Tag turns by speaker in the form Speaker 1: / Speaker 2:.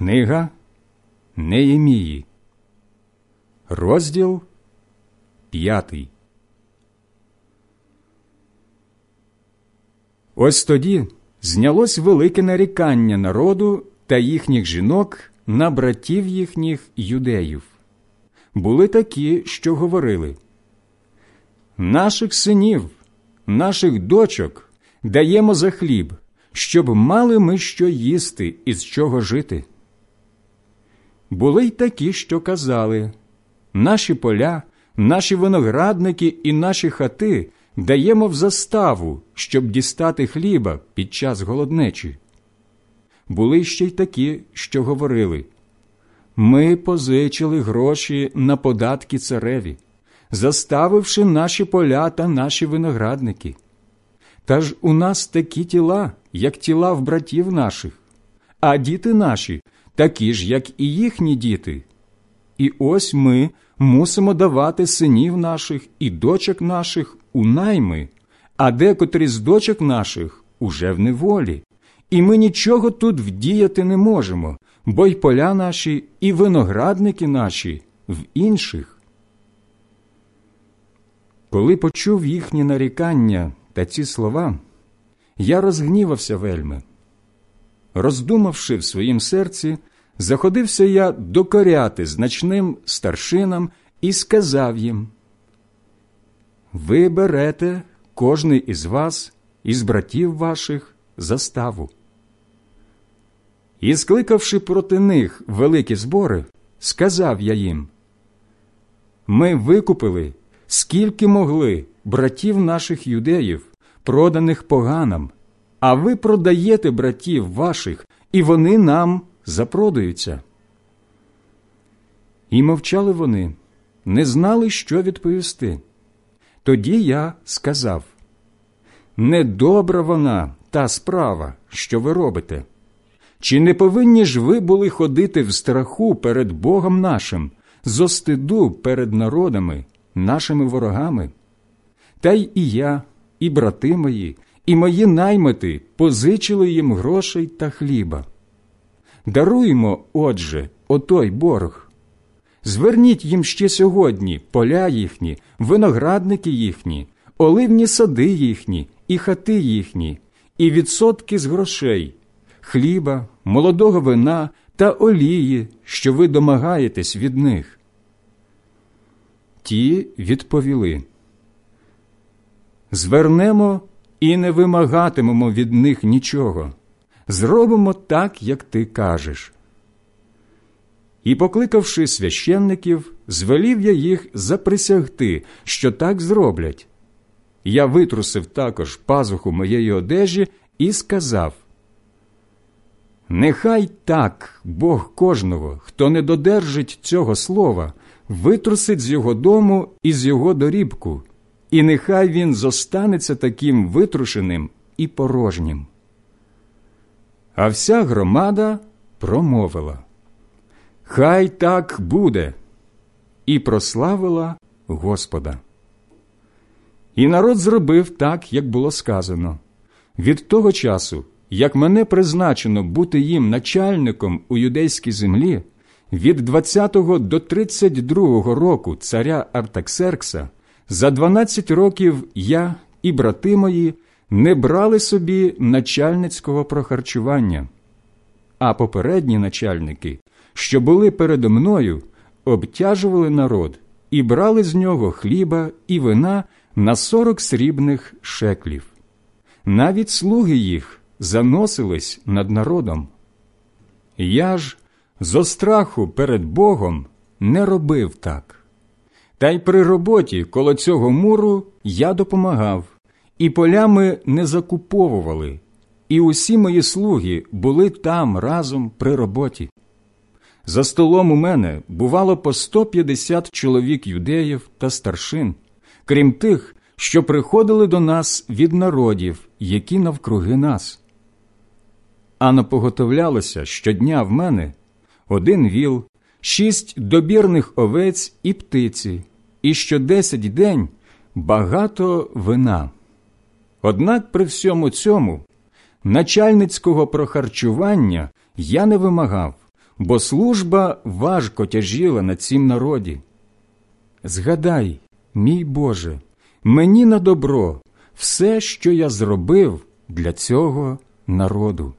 Speaker 1: Книга Неємії, розділ п'ятий. Ось тоді знялось велике нарікання народу та їхніх жінок на братів їхніх юдеїв. Були такі, що говорили наших синів, наших дочок даємо за хліб, щоб мали ми що їсти і з чого жити. Були й такі, що казали наші поля, наші виноградники і наші хати даємо в заставу, щоб дістати хліба під час голоднечі. Були ще й такі, що говорили ми позичили гроші на податки цареві, заставивши наші поля та наші виноградники. Та ж у нас такі тіла, як тіла в братів наших, а діти наші такі ж, як і їхні діти. І ось ми мусимо давати синів наших і дочок наших у найми, а декотрі з дочок наших уже в неволі. І ми нічого тут вдіяти не можемо, бо й поля наші, і виноградники наші в інших. Коли почув їхні нарікання та ці слова, я розгнівався вельми. Роздумавши в своїм серці, заходився я докоряти значним старшинам і сказав їм Ви берете кожний із вас, із братів ваших, заставу. І, скликавши проти них великі збори, сказав я їм Ми викупили, скільки могли братів наших юдеїв, проданих поганам, а ви продаєте братів ваших, і вони нам запродаються. І мовчали вони, не знали, що відповісти. Тоді я сказав Недобра вона та справа, що ви робите. Чи не повинні ж ви були ходити в страху перед Богом нашим, зо стиду перед народами, нашими ворогами? Та й і я, і брати мої, і мої наймити позичили їм грошей та хліба. Даруємо, отже, отой борг. Зверніть їм ще сьогодні поля їхні, виноградники їхні, оливні сади їхні, і хати їхні, і відсотки з грошей, хліба, молодого вина та олії, що ви домагаєтесь від них. Ті відповіли Звернемо і не вимагатимемо від них нічого. Зробимо так, як ти кажеш. І, покликавши священників, звелів я їх заприсягти, що так зроблять. Я витрусив також пазуху моєї одежі і сказав Нехай так Бог кожного, хто не додержить цього слова, витрусить з його дому і з його дорібку, і нехай він зостанеться таким витрушеним і порожнім. А вся громада промовила Хай так буде, і прославила Господа. І народ зробив так, як було сказано. Від того часу, як мене призначено бути їм начальником у юдейській землі, від 20 до 32 року царя Артаксеркса, за 12 років я і брати мої не брали собі начальницького прохарчування, а попередні начальники, що були передо мною, обтяжували народ і брали з нього хліба і вина на сорок срібних шеклів. Навіть слуги їх заносились над народом. Я ж зо страху перед Богом не робив так. Та й при роботі коло цього муру я допомагав, і полями не закуповували, і усі мої слуги були там разом при роботі. За столом у мене бувало по 150 чоловік юдеїв та старшин, крім тих, що приходили до нас від народів, які навкруги нас. А напоготовлялося щодня в мене один віл, шість добірних овець і птиці, і що десять день багато вина. Однак при всьому цьому начальницького прохарчування я не вимагав, бо служба важко тяжіла на цім народі. Згадай, мій Боже, мені на добро все, що я зробив для цього народу.